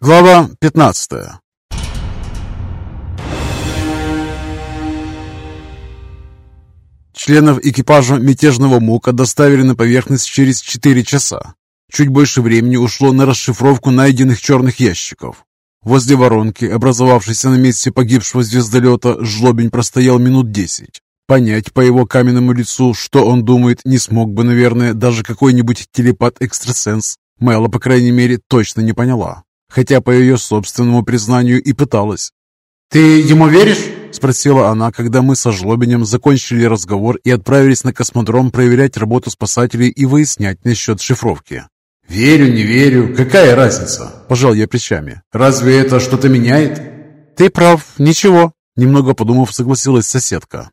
Глава 15 Членов экипажа мятежного МУКа доставили на поверхность через 4 часа. Чуть больше времени ушло на расшифровку найденных черных ящиков. Возле воронки, образовавшейся на месте погибшего звездолета, Жлобень простоял минут 10. Понять по его каменному лицу, что он думает, не смог бы, наверное, даже какой-нибудь телепат-экстрасенс. Мэла, по крайней мере, точно не поняла хотя по ее собственному признанию и пыталась. «Ты ему веришь?» – спросила она, когда мы со Жлобинем закончили разговор и отправились на космодром проверять работу спасателей и выяснять насчет шифровки. «Верю, не верю, какая разница?» – пожал я плечами. «Разве это что-то меняет?» «Ты прав, ничего», – немного подумав, согласилась соседка.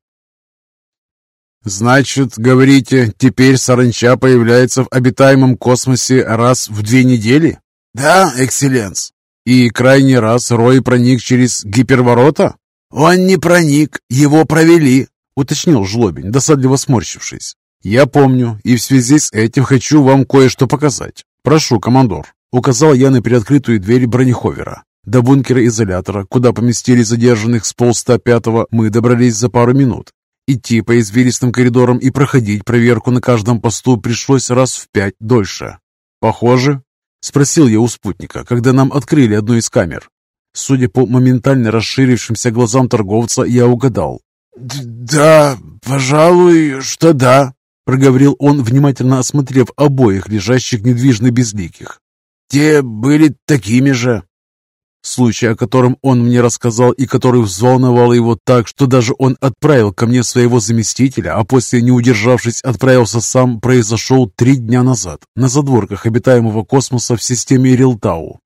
«Значит, говорите, теперь саранча появляется в обитаемом космосе раз в две недели?» «Да, экселленс». «И крайний раз Рой проник через гиперворота?» «Он не проник, его провели», — уточнил Жлобень, досадливо сморщившись. «Я помню, и в связи с этим хочу вам кое-что показать. Прошу, командор», — указал я на приоткрытую дверь бронеховера. До бункера изолятора, куда поместили задержанных с полста-пятого, мы добрались за пару минут. Идти по извилистым коридорам и проходить проверку на каждом посту пришлось раз в пять дольше. Похоже, Спросил я у спутника, когда нам открыли одну из камер. Судя по моментально расширившимся глазам торговца, я угадал. «Да, пожалуй, что да», — проговорил он, внимательно осмотрев обоих лежащих недвижно безликих. «Те были такими же». Случай, о котором он мне рассказал и который взволновал его так, что даже он отправил ко мне своего заместителя, а после, не удержавшись, отправился сам, произошел три дня назад на задворках обитаемого космоса в системе Рилтау.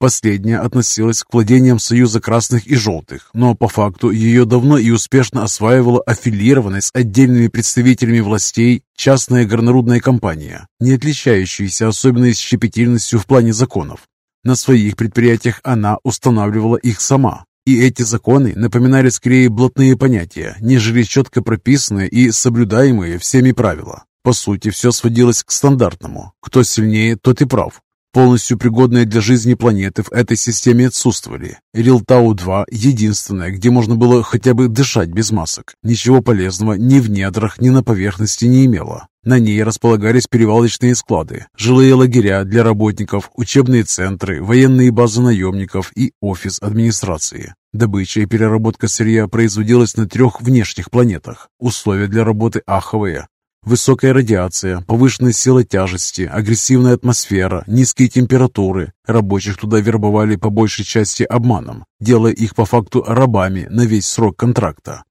Последняя относилась к владениям Союза Красных и Желтых, но по факту ее давно и успешно осваивала аффилированная с отдельными представителями властей частная горнорудная компания, не отличающаяся особенной щепетильностью в плане законов. На своих предприятиях она устанавливала их сама. И эти законы напоминали скорее блатные понятия, нежели четко прописанные и соблюдаемые всеми правила. По сути, все сводилось к стандартному. Кто сильнее, тот и прав. Полностью пригодные для жизни планеты в этой системе отсутствовали. Рилтау-2 – единственное, где можно было хотя бы дышать без масок. Ничего полезного ни в недрах, ни на поверхности не имело. На ней располагались перевалочные склады, жилые лагеря для работников, учебные центры, военные базы наемников и офис администрации. Добыча и переработка сырья производилась на трех внешних планетах. Условия для работы аховые. Высокая радиация, повышенная сила тяжести, агрессивная атмосфера, низкие температуры. Рабочих туда вербовали по большей части обманом, делая их по факту рабами на весь срок контракта.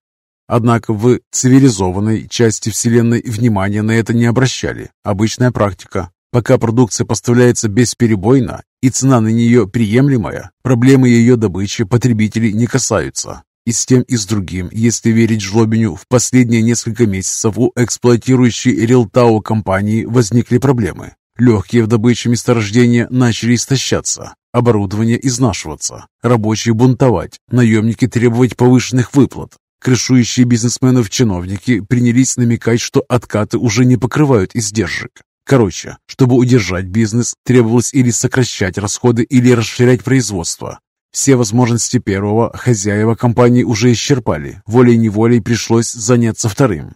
Однако в цивилизованной части Вселенной внимания на это не обращали. Обычная практика. Пока продукция поставляется бесперебойно и цена на нее приемлемая, проблемы ее добычи потребителей не касаются. И с тем, и с другим, если верить Жлобиню, в последние несколько месяцев у эксплуатирующей Рилтау компании возникли проблемы. Легкие в добыче месторождения начали истощаться, оборудование изнашиваться, рабочие бунтовать, наемники требовать повышенных выплат, Крышующие бизнесменов-чиновники принялись намекать, что откаты уже не покрывают издержек. Короче, чтобы удержать бизнес, требовалось или сокращать расходы, или расширять производство. Все возможности первого хозяева компании уже исчерпали, волей-неволей пришлось заняться вторым.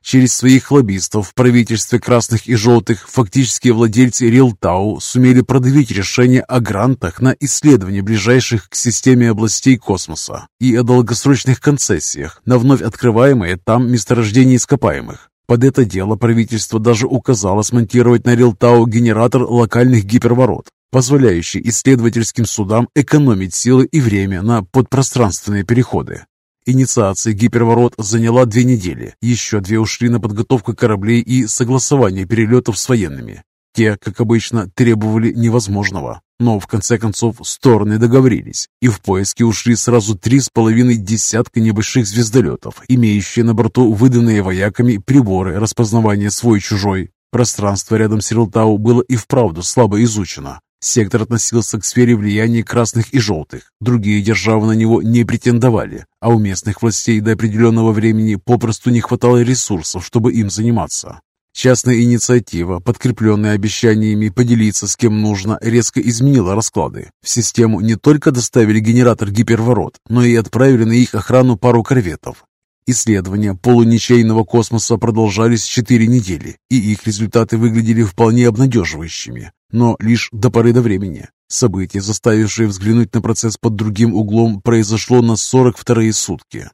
Через своих лоббистов в правительстве красных и желтых фактически владельцы Рилтау сумели продавить решение о грантах на исследование ближайших к системе областей космоса и о долгосрочных концессиях на вновь открываемые там месторождения ископаемых. Под это дело правительство даже указало смонтировать на Рилтау генератор локальных гиперворот, позволяющий исследовательским судам экономить силы и время на подпространственные переходы. Инициация гиперворот заняла две недели. Еще две ушли на подготовку кораблей и согласование перелетов с военными. Те, как обычно, требовали невозможного. Но в конце концов стороны договорились, и в поиски ушли сразу три с половиной десятка небольших звездолетов, имеющие на борту выданные вояками приборы распознавания свой-чужой. Пространство рядом с Рилтау было и вправду слабо изучено. Сектор относился к сфере влияния красных и желтых. Другие державы на него не претендовали, а у местных властей до определенного времени попросту не хватало ресурсов, чтобы им заниматься. Частная инициатива, подкрепленная обещаниями поделиться с кем нужно, резко изменила расклады. В систему не только доставили генератор гиперворот, но и отправили на их охрану пару корветов. Исследования полуничейного космоса продолжались 4 недели, и их результаты выглядели вполне обнадеживающими, но лишь до поры до времени. Событие, заставившее взглянуть на процесс под другим углом, произошло на 42-е сутки.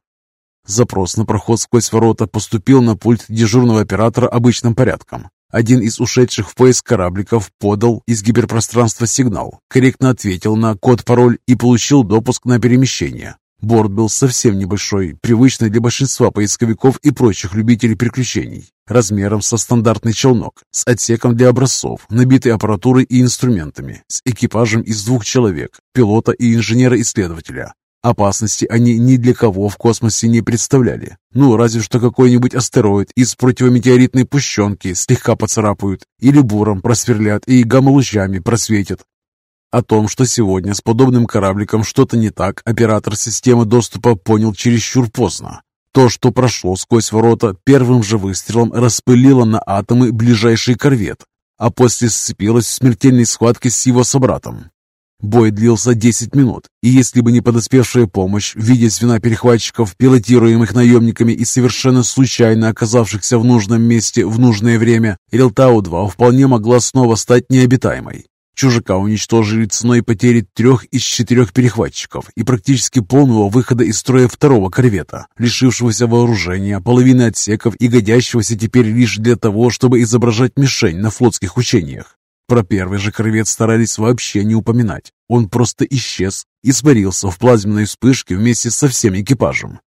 Запрос на проход сквозь ворота поступил на пульт дежурного оператора обычным порядком. Один из ушедших в поиск корабликов подал из гиперпространства сигнал, корректно ответил на код-пароль и получил допуск на перемещение. Борт был совсем небольшой, привычный для большинства поисковиков и прочих любителей приключений, размером со стандартный челнок, с отсеком для образцов, набитой аппаратурой и инструментами, с экипажем из двух человек, пилота и инженера-исследователя. Опасности они ни для кого в космосе не представляли. Ну, разве что какой-нибудь астероид из противометеоритной пущенки слегка поцарапают, или буром просверлят и гамма-лучами просветят. О том, что сегодня с подобным корабликом что-то не так, оператор системы доступа понял чересчур поздно. То, что прошло сквозь ворота, первым же выстрелом распылило на атомы ближайший корвет, а после сцепилось в смертельной схватке с его собратом. Бой длился 10 минут, и если бы не подоспевшая помощь в виде звена перехватчиков, пилотируемых наемниками и совершенно случайно оказавшихся в нужном месте в нужное время, Рилтау-2 вполне могла снова стать необитаемой. Чужака уничтожили ценой потери трех из четырех перехватчиков и практически полного выхода из строя второго корвета, лишившегося вооружения, половины отсеков и годящегося теперь лишь для того, чтобы изображать мишень на флотских учениях. Про первый же корвет старались вообще не упоминать. Он просто исчез, испарился в плазменной вспышке вместе со всем экипажем.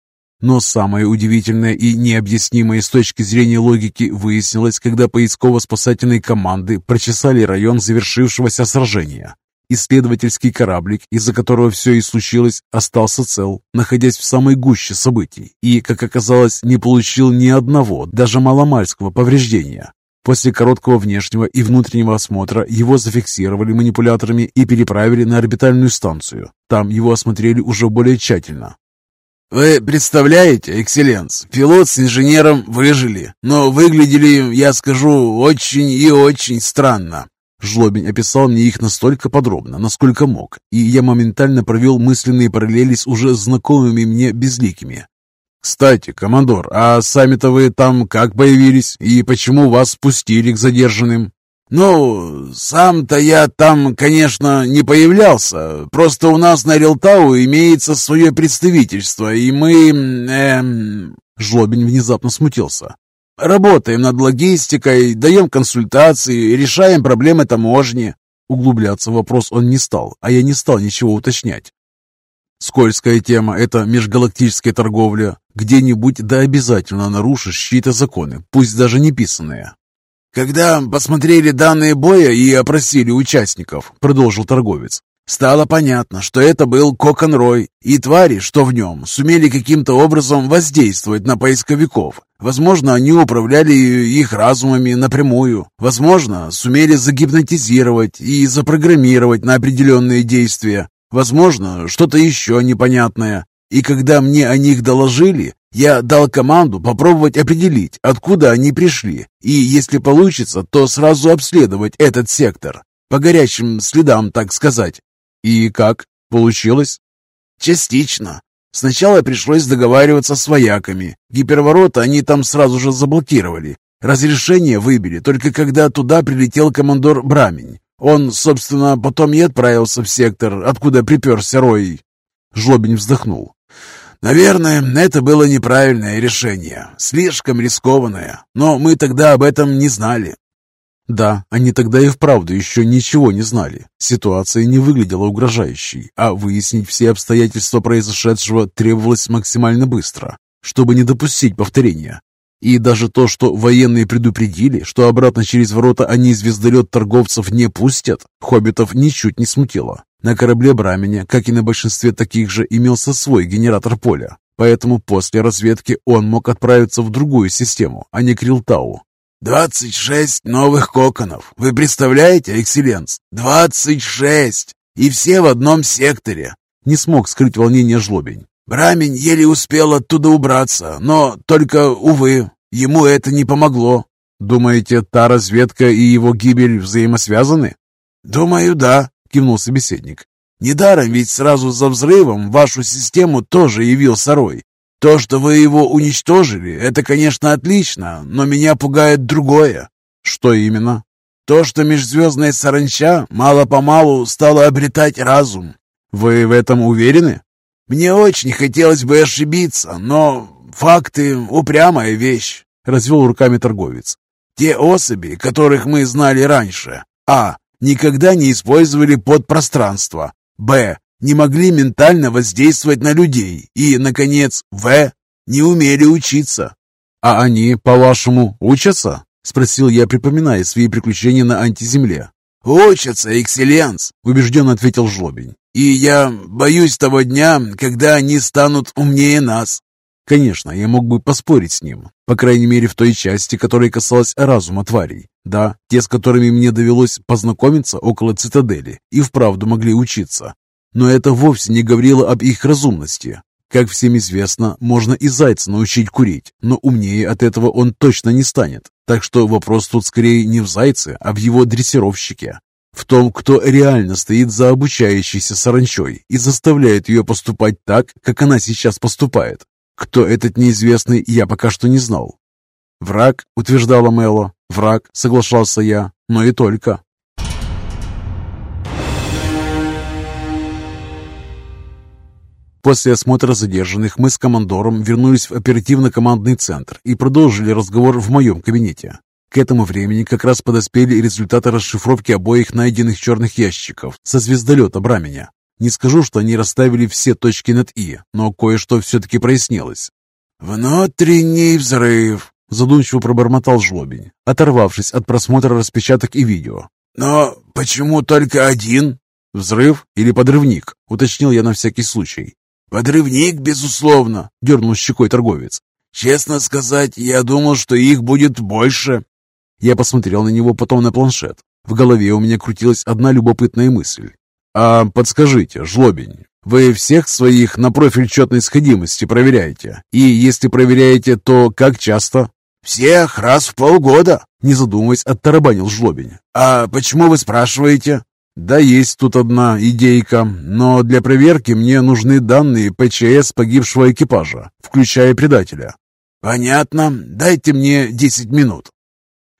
Но самое удивительное и необъяснимое с точки зрения логики выяснилось, когда поисково-спасательные команды прочесали район завершившегося сражения. Исследовательский кораблик, из-за которого все и случилось, остался цел, находясь в самой гуще событий, и, как оказалось, не получил ни одного, даже маломальского повреждения. После короткого внешнего и внутреннего осмотра его зафиксировали манипуляторами и переправили на орбитальную станцию. Там его осмотрели уже более тщательно. «Вы представляете, экселленс, пилот с инженером выжили, но выглядели, я скажу, очень и очень странно». Жлобень описал мне их настолько подробно, насколько мог, и я моментально провел мысленные параллели с уже знакомыми мне безликими. «Кстати, командор, а сами-то вы там как появились и почему вас спустили к задержанным?» «Ну, сам-то я там, конечно, не появлялся. Просто у нас на Релтау имеется свое представительство, и мы...» эм... Жлобин внезапно смутился. «Работаем над логистикой, даем консультации, решаем проблемы таможни». Углубляться в вопрос он не стал, а я не стал ничего уточнять. Скользкая тема – это межгалактическая торговля. Где-нибудь да обязательно нарушишь чьи-то законы, пусть даже не писанные. «Когда посмотрели данные боя и опросили участников», – продолжил торговец, Стало понятно, что это был Кокон Рой, и твари, что в нем, сумели каким-то образом воздействовать на поисковиков. Возможно, они управляли их разумами напрямую. Возможно, сумели загипнотизировать и запрограммировать на определенные действия. Возможно, что-то еще непонятное. И когда мне о них доложили, я дал команду попробовать определить, откуда они пришли, и, если получится, то сразу обследовать этот сектор. По горячим следам, так сказать. И как? Получилось? Частично. Сначала пришлось договариваться с вояками. Гиперворота они там сразу же заблокировали. Разрешение выбили только когда туда прилетел командор Брамень. Он, собственно, потом и отправился в сектор, откуда приперся Рой. Жлобин вздохнул. Наверное, это было неправильное решение, слишком рискованное, но мы тогда об этом не знали. Да, они тогда и вправду еще ничего не знали. Ситуация не выглядела угрожающей, а выяснить все обстоятельства произошедшего требовалось максимально быстро, чтобы не допустить повторения. И даже то, что военные предупредили, что обратно через ворота они звездолет торговцев не пустят, хоббитов ничуть не смутило. На корабле Браменя, как и на большинстве таких же, имелся свой генератор поля. Поэтому после разведки он мог отправиться в другую систему, а не к Рилтау. «Двадцать шесть новых коконов! Вы представляете, экселленс? Двадцать шесть! И все в одном секторе!» Не смог скрыть волнение жлобень. Брамень еле успел оттуда убраться, но только, увы, ему это не помогло. Думаете, та разведка и его гибель взаимосвязаны? Думаю, да, кивнул собеседник. Недаром ведь сразу за взрывом вашу систему тоже явился Рой. То, что вы его уничтожили, это, конечно, отлично, но меня пугает другое. Что именно? То, что межзвездная саранча мало-помалу стала обретать разум. Вы в этом уверены? Мне очень хотелось бы ошибиться, но факты — упрямая вещь, — развел руками торговец. Те особи, которых мы знали раньше, а. Никогда не использовали подпространство, б. не могли ментально воздействовать на людей и, наконец, в. не умели учиться. А они, по-вашему, учатся? — спросил я, припоминая свои приключения на антиземле. «Учатся, экселленс!» — убежденно ответил Жлобень. «И я боюсь того дня, когда они станут умнее нас». Конечно, я мог бы поспорить с ним, по крайней мере в той части, которая касалась разума тварей. Да, те, с которыми мне довелось познакомиться около цитадели, и вправду могли учиться. Но это вовсе не говорило об их разумности. Как всем известно, можно и зайца научить курить, но умнее от этого он точно не станет. Так что вопрос тут скорее не в зайце, а в его дрессировщике. В том, кто реально стоит за обучающейся саранчой и заставляет ее поступать так, как она сейчас поступает. Кто этот неизвестный, я пока что не знал. «Враг», — утверждала Мело. «Враг», — соглашался я, но и только. После осмотра задержанных мы с командором вернулись в оперативно-командный центр и продолжили разговор в моем кабинете. К этому времени как раз подоспели результаты расшифровки обоих найденных черных ящиков со звездолета Браменя. Не скажу, что они расставили все точки над «и», но кое-что все-таки прояснилось. «Внутренний взрыв», — задумчиво пробормотал Жлобень, оторвавшись от просмотра распечаток и видео. «Но почему только один?» «Взрыв или подрывник?» — уточнил я на всякий случай. «Подрывник, безусловно», — дернул щекой торговец. «Честно сказать, я думал, что их будет больше». Я посмотрел на него, потом на планшет. В голове у меня крутилась одна любопытная мысль. «А подскажите, Жлобень, вы всех своих на профиль четной сходимости проверяете? И если проверяете, то как часто?» «Всех раз в полгода», — не задумываясь, оттарабанил Жлобень. «А почему вы спрашиваете?» Да, есть тут одна идейка, но для проверки мне нужны данные ПЧС погибшего экипажа, включая предателя. Понятно. Дайте мне 10 минут.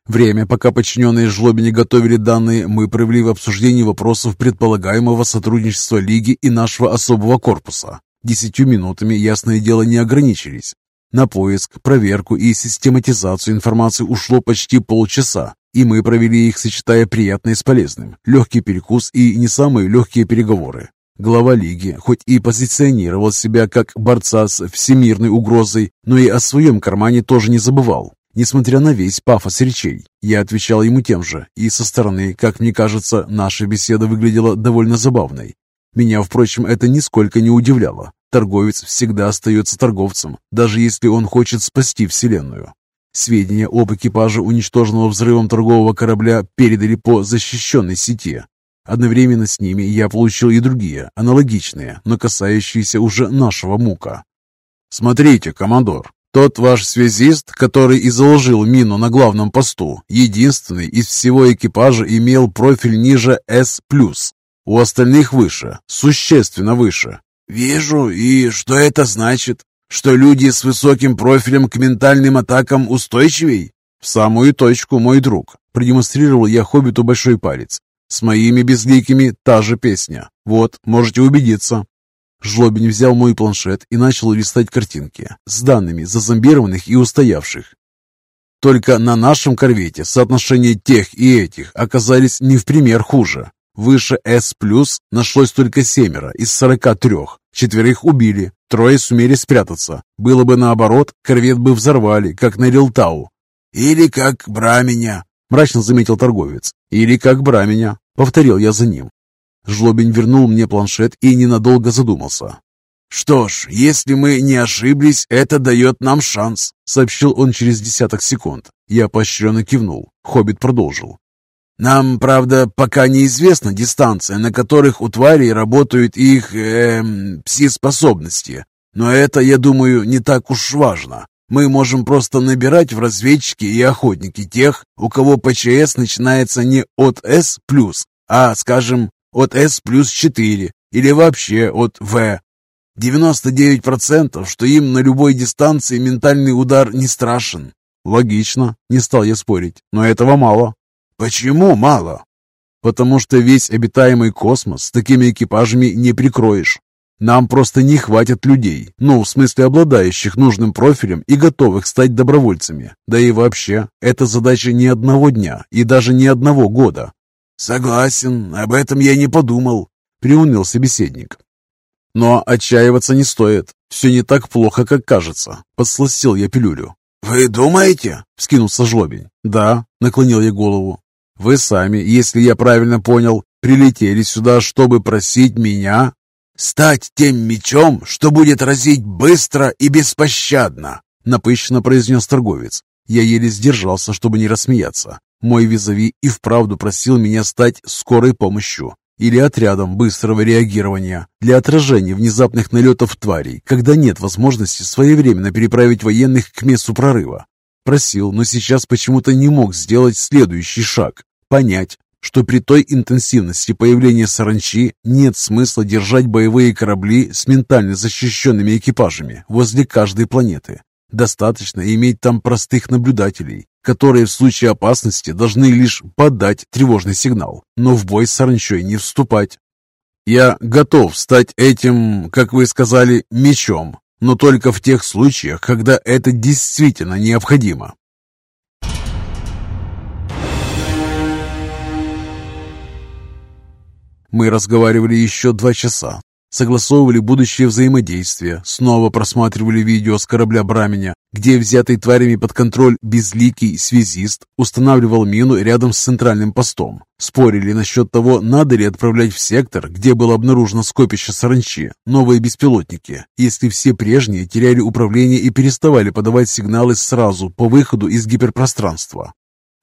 Время, пока подчиненные Жлобине готовили данные, мы провели в обсуждении вопросов предполагаемого сотрудничества Лиги и нашего особого корпуса. Десятью минутами, ясное дело, не ограничились. На поиск, проверку и систематизацию информации ушло почти полчаса, и мы провели их, сочетая приятное с полезным, легкий перекус и не самые легкие переговоры. Глава Лиги, хоть и позиционировал себя как борца с всемирной угрозой, но и о своем кармане тоже не забывал. Несмотря на весь пафос речей, я отвечал ему тем же, и со стороны, как мне кажется, наша беседа выглядела довольно забавной. Меня, впрочем, это нисколько не удивляло. Торговец всегда остается торговцем, даже если он хочет спасти Вселенную. Сведения об экипаже уничтоженного взрывом торгового корабля передали по защищенной сети. Одновременно с ними я получил и другие, аналогичные, но касающиеся уже нашего мука. «Смотрите, командор, тот ваш связист, который и заложил мину на главном посту, единственный из всего экипажа имел профиль ниже S+. У остальных выше, существенно выше. «Вижу, и что это значит? Что люди с высоким профилем к ментальным атакам устойчивей?» «В самую точку, мой друг», — продемонстрировал я хоббиту большой палец. «С моими безликими та же песня. Вот, можете убедиться». Жлобин взял мой планшет и начал листать картинки с данными зазомбированных и устоявших. Только на нашем корвете соотношение тех и этих оказались не в пример хуже. Выше S+, нашлось только семеро из 43. Четверых убили, трое сумели спрятаться. Было бы наоборот, корвет бы взорвали, как на Рилтау. «Или как Браменя», — мрачно заметил торговец. «Или как Браменя», — повторил я за ним. Жлобин вернул мне планшет и ненадолго задумался. «Что ж, если мы не ошиблись, это дает нам шанс», — сообщил он через десяток секунд. Я поощренно кивнул. Хоббит продолжил. Нам, правда, пока неизвестна дистанция, на которых у тварей работают их, эм, пси-способности. Но это, я думаю, не так уж важно. Мы можем просто набирать в разведчики и охотники тех, у кого ПЧС начинается не от С+, а, скажем, от С плюс 4 или вообще от В. 99% что им на любой дистанции ментальный удар не страшен. Логично, не стал я спорить, но этого мало. Почему мало? Потому что весь обитаемый космос с такими экипажами не прикроешь. Нам просто не хватит людей, ну, в смысле обладающих нужным профилем и готовых стать добровольцами. Да и вообще, это задача не одного дня и даже не одного года. Согласен, об этом я не подумал, приуныл собеседник. Но отчаиваться не стоит. Все не так плохо, как кажется. Подсластил я пилюлю. «Вы думаете?» — вскинулся жлобень. «Да», — наклонил я голову. «Вы сами, если я правильно понял, прилетели сюда, чтобы просить меня «Стать тем мечом, что будет разить быстро и беспощадно», напыщенно произнес торговец. Я еле сдержался, чтобы не рассмеяться. Мой визави и вправду просил меня стать скорой помощью или отрядом быстрого реагирования для отражения внезапных налетов тварей, когда нет возможности своевременно переправить военных к месту прорыва. Просил, но сейчас почему-то не мог сделать следующий шаг – понять, что при той интенсивности появления саранчи нет смысла держать боевые корабли с ментально защищенными экипажами возле каждой планеты. Достаточно иметь там простых наблюдателей, которые в случае опасности должны лишь подать тревожный сигнал, но в бой с саранчой не вступать. Я готов стать этим, как вы сказали, мечом, но только в тех случаях, когда это действительно необходимо. Мы разговаривали еще два часа, согласовывали будущее взаимодействие, снова просматривали видео с корабля Браменя, где взятый тварями под контроль безликий связист устанавливал мину рядом с центральным постом. Спорили насчет того, надо ли отправлять в сектор, где было обнаружено скопище саранчи, новые беспилотники, если все прежние теряли управление и переставали подавать сигналы сразу по выходу из гиперпространства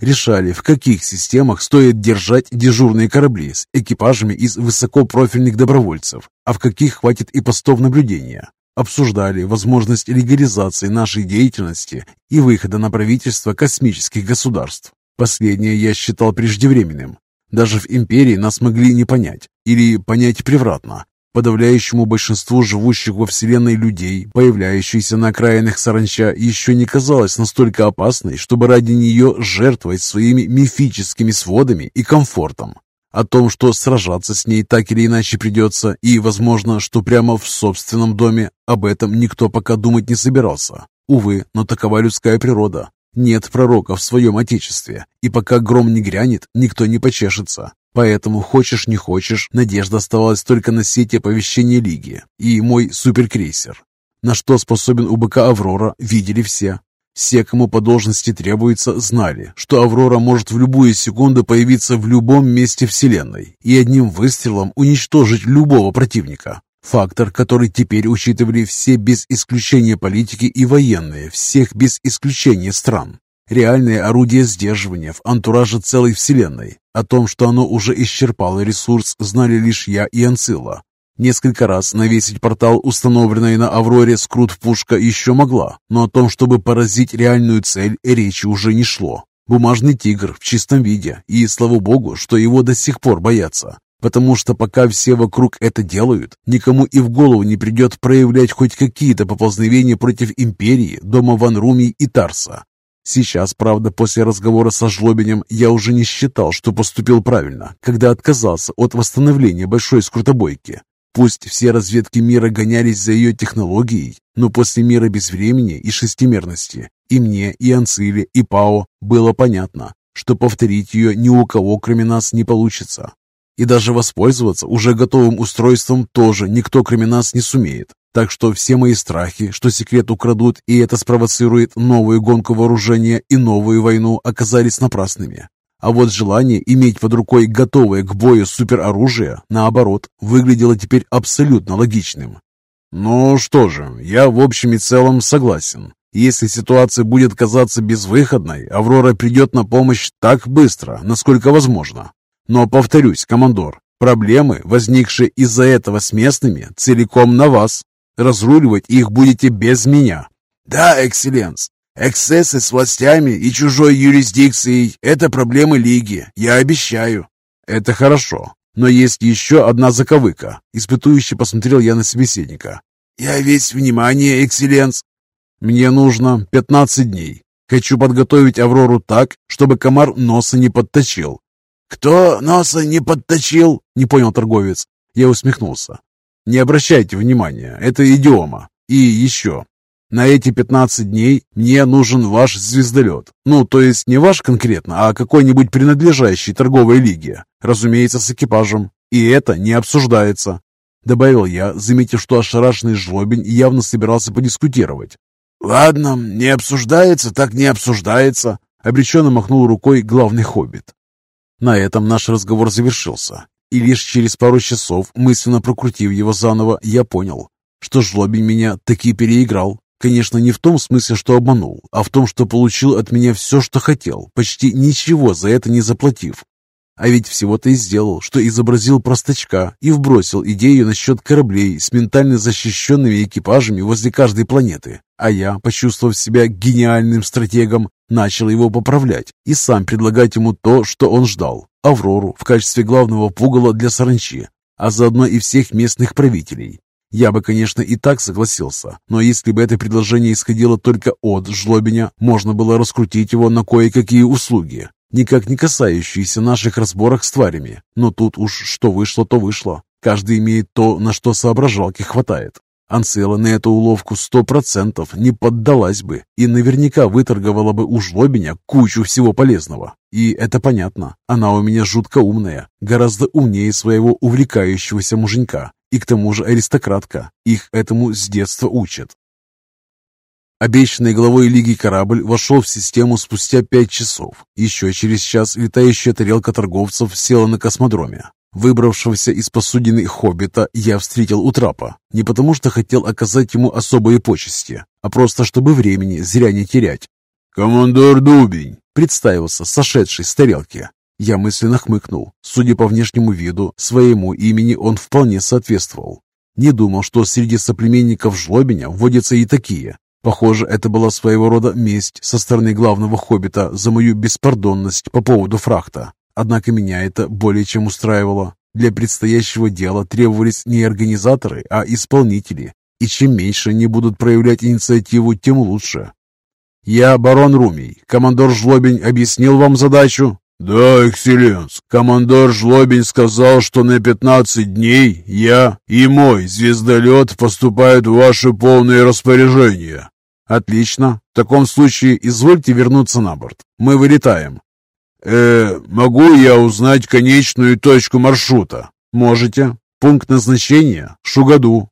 решали, в каких системах стоит держать дежурные корабли с экипажами из высокопрофильных добровольцев, а в каких хватит и постов наблюдения. Обсуждали возможность легализации нашей деятельности и выхода на правительство космических государств. Последнее я считал преждевременным. Даже в империи нас могли не понять, или понять превратно, Подавляющему большинству живущих во Вселенной людей, появляющейся на окраинах саранча, еще не казалась настолько опасной, чтобы ради нее жертвовать своими мифическими сводами и комфортом. О том, что сражаться с ней так или иначе придется, и, возможно, что прямо в собственном доме, об этом никто пока думать не собирался. Увы, но такова людская природа. Нет пророка в своем отечестве, и пока гром не грянет, никто не почешется. Поэтому, хочешь не хочешь, надежда оставалась только на сети оповещения Лиги и мой суперкрейсер. На что способен УБК «Аврора» видели все. Все, кому по должности требуется, знали, что «Аврора» может в любую секунду появиться в любом месте Вселенной и одним выстрелом уничтожить любого противника. Фактор, который теперь учитывали все без исключения политики и военные, всех без исключения стран. Реальное орудие сдерживания в антураже целой Вселенной. О том, что оно уже исчерпало ресурс, знали лишь я и Анцила. Несколько раз навесить портал, установленный на Авроре скрут-пушка, еще могла, но о том, чтобы поразить реальную цель, речи уже не шло. Бумажный тигр в чистом виде, и слава богу, что его до сих пор боятся. Потому что пока все вокруг это делают, никому и в голову не придет проявлять хоть какие-то поползновения против империи, дома Ван Руми и Тарса. Сейчас, правда, после разговора со Жлобинем я уже не считал, что поступил правильно, когда отказался от восстановления большой скрутобойки. Пусть все разведки мира гонялись за ее технологией, но после мира без времени и шестимерности и мне, и Анциле, и Пао было понятно, что повторить ее ни у кого, кроме нас, не получится. И даже воспользоваться уже готовым устройством тоже никто, кроме нас, не сумеет. Так что все мои страхи, что секрет украдут и это спровоцирует новую гонку вооружения и новую войну, оказались напрасными. А вот желание иметь под рукой готовое к бою супероружие, наоборот, выглядело теперь абсолютно логичным. Ну что же, я в общем и целом согласен. Если ситуация будет казаться безвыходной, Аврора придет на помощь так быстро, насколько возможно. Но повторюсь, командор, проблемы, возникшие из-за этого с местными, целиком на вас. Разруливать их будете без меня. Да, экселленс. Эксцессы с властями и чужой юрисдикцией – это проблемы Лиги, я обещаю. Это хорошо. Но есть еще одна заковыка. Испытующе посмотрел я на собеседника. Я весь внимание, экселленс. Мне нужно 15 дней. Хочу подготовить Аврору так, чтобы комар носа не подточил. «Кто носа не подточил?» — не понял торговец. Я усмехнулся. «Не обращайте внимания, это идиома. И еще. На эти 15 дней мне нужен ваш звездолет. Ну, то есть не ваш конкретно, а какой-нибудь принадлежащий торговой лиге. Разумеется, с экипажем. И это не обсуждается. Добавил я, заметив, что ошарашенный жлобень явно собирался подискутировать. «Ладно, не обсуждается, так не обсуждается», — обреченно махнул рукой главный хоббит. На этом наш разговор завершился, и лишь через пару часов, мысленно прокрутив его заново, я понял, что жлобень меня таки переиграл. Конечно, не в том смысле, что обманул, а в том, что получил от меня все, что хотел, почти ничего за это не заплатив. А ведь всего-то и сделал, что изобразил простачка и вбросил идею насчет кораблей с ментально защищенными экипажами возле каждой планеты. А я, почувствовав себя гениальным стратегом, начал его поправлять и сам предлагать ему то, что он ждал. Аврору в качестве главного пугала для саранчи, а заодно и всех местных правителей. Я бы, конечно, и так согласился, но если бы это предложение исходило только от жлобиня, можно было раскрутить его на кое-какие услуги, никак не касающиеся наших разборок с тварями. Но тут уж что вышло, то вышло. Каждый имеет то, на что соображалки хватает. Анцела на эту уловку сто процентов не поддалась бы и наверняка выторговала бы у жлобиня кучу всего полезного. И это понятно, она у меня жутко умная, гораздо умнее своего увлекающегося муженька. И к тому же аристократка. Их этому с детства учат. Обещанный главой Лиги корабль вошел в систему спустя пять часов. Еще через час летающая тарелка торговцев села на космодроме. Выбравшегося из посудины хоббита я встретил у трапа. Не потому что хотел оказать ему особые почести, а просто чтобы времени зря не терять. «Командор Дубень!» — представился сошедший с тарелки. Я мысленно хмыкнул. Судя по внешнему виду, своему имени он вполне соответствовал. Не думал, что среди соплеменников Жлобиня водятся и такие. Похоже, это была своего рода месть со стороны главного хоббита за мою беспардонность по поводу фрахта. Однако меня это более чем устраивало. Для предстоящего дела требовались не организаторы, а исполнители. И чем меньше они будут проявлять инициативу, тем лучше. «Я барон Румий. Командор Жлобень объяснил вам задачу?» «Да, экселленс, командор Жлобин сказал, что на 15 дней я и мой звездолет поступают в ваше полное распоряжение». «Отлично. В таком случае извольте вернуться на борт. Мы вылетаем». «Э, могу я узнать конечную точку маршрута?» «Можете. Пункт назначения – Шугаду.